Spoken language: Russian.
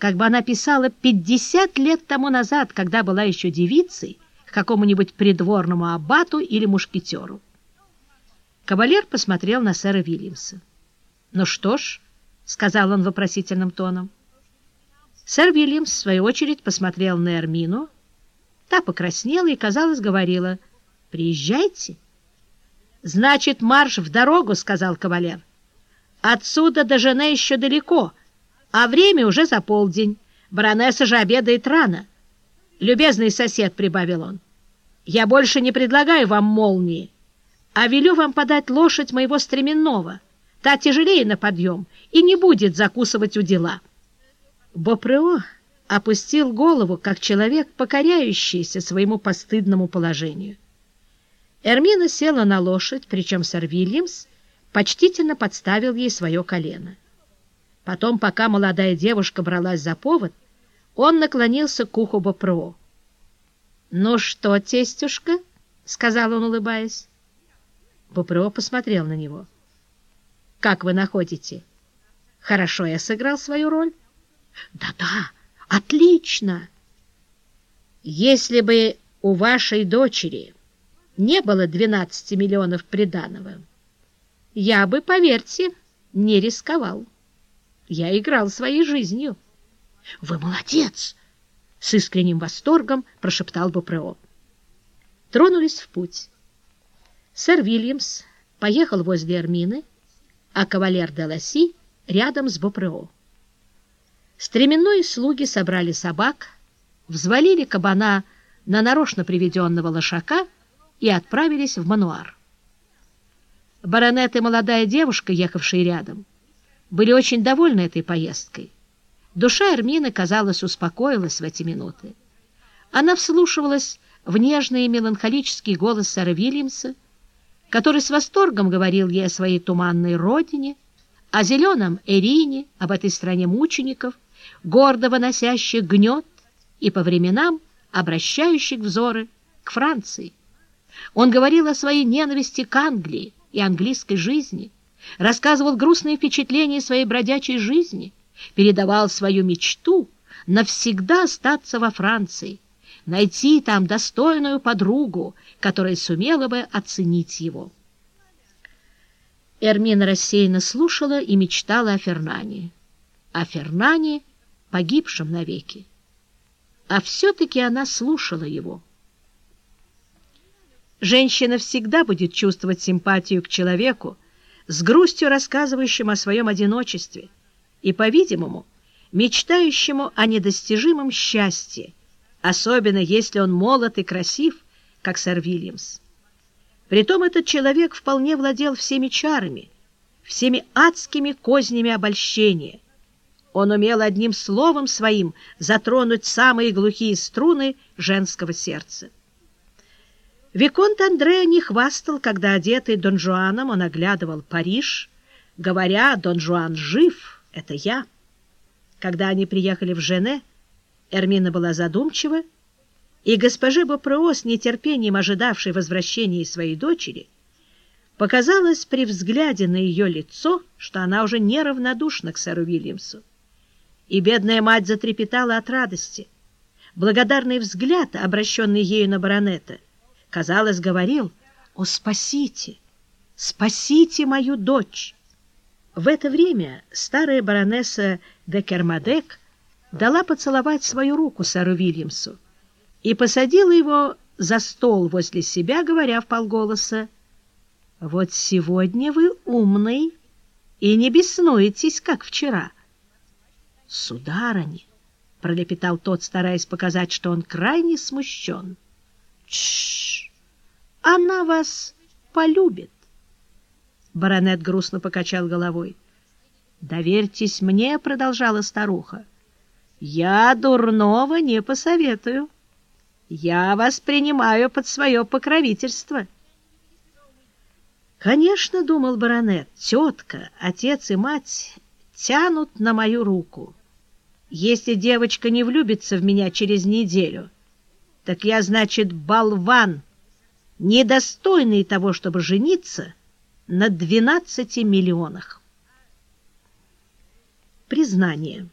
как бы она писала 50 лет тому назад, когда была еще девицей, какому-нибудь придворному аббату или мушкетеру. Кавалер посмотрел на сэра Вильямса. «Ну что ж», — сказал он вопросительным тоном. Сэр Вильямс, в свою очередь, посмотрел на Эрмину. Та покраснела и, казалось, говорила, «Приезжайте». «Значит, марш в дорогу», — сказал кавалер. «Отсюда до жены еще далеко, а время уже за полдень. Баронесса же обедает рано». «Любезный сосед», — прибавил он, — «я больше не предлагаю вам молнии, а велю вам подать лошадь моего стременного. Та тяжелее на подъем и не будет закусывать у дела». Бопрео опустил голову, как человек, покоряющийся своему постыдному положению. Эрмина села на лошадь, причем сэр Вильямс почтительно подставил ей свое колено. Потом, пока молодая девушка бралась за повод, он наклонился к уху Бопро. «Ну что, тестюшка?» — сказал он, улыбаясь. Бопро посмотрел на него. «Как вы находите? Хорошо я сыграл свою роль?» «Да-да, отлично!» «Если бы у вашей дочери...» не было 12 миллионов приданого, я бы, поверьте, не рисковал. Я играл своей жизнью. — Вы молодец! — с искренним восторгом прошептал Бупрео. Тронулись в путь. Сэр Вильямс поехал возле Эрмины, а кавалер де Ласси рядом с Бупрео. Стременные слуги собрали собак, взвалили кабана на нарочно приведенного лошака — и отправились в Мануар. Баронет и молодая девушка, ехавшие рядом, были очень довольны этой поездкой. Душа Эрмины, казалось, успокоилась в эти минуты. Она вслушивалась в нежный и меланхолический голос сэра Вильямса, который с восторгом говорил ей о своей туманной родине, о зеленом Эрине, об этой стране мучеников, гордо выносящих гнет и по временам обращающих взоры к Франции. Он говорил о своей ненависти к Англии и английской жизни, рассказывал грустные впечатления своей бродячей жизни, передавал свою мечту навсегда остаться во Франции, найти там достойную подругу, которая сумела бы оценить его. Эрмина рассеянно слушала и мечтала о Фернане, о Фернане, погибшем навеки. А все-таки она слушала его. Женщина всегда будет чувствовать симпатию к человеку, с грустью рассказывающему о своем одиночестве и, по-видимому, мечтающему о недостижимом счастье, особенно если он молод и красив, как сэр Вильямс. Притом этот человек вполне владел всеми чарами, всеми адскими кознями обольщения. Он умел одним словом своим затронуть самые глухие струны женского сердца. Виконт Андреа не хвастал, когда, одетый Дон Жуаном, он оглядывал Париж, говоря «Дон Жуан жив, это я». Когда они приехали в Жене, Эрмина была задумчива, и госпоже Бопрео, с нетерпением ожидавшей возвращения своей дочери, показалось при взгляде на ее лицо, что она уже неравнодушна к сэру Вильямсу. И бедная мать затрепетала от радости. Благодарный взгляд, обращенный ею на баронета — казалось, говорил «О, спасите! Спасите мою дочь!» В это время старая баронесса де Кермадек дала поцеловать свою руку сэру Вильямсу и посадила его за стол возле себя, говоря в полголоса «Вот сегодня вы умный и не беснуетесь, как вчера». «Сударыня!» — пролепетал тот, стараясь показать, что он крайне смущен. «Тш-ш-ш!» Она вас полюбит. Баронет грустно покачал головой. «Доверьтесь мне», — продолжала старуха. «Я дурного не посоветую. Я вас принимаю под свое покровительство». «Конечно, — думал баронет, — тетка, отец и мать тянут на мою руку. Если девочка не влюбится в меня через неделю, так я, значит, болван» недостойный того, чтобы жениться на 12 миллионах. Признание.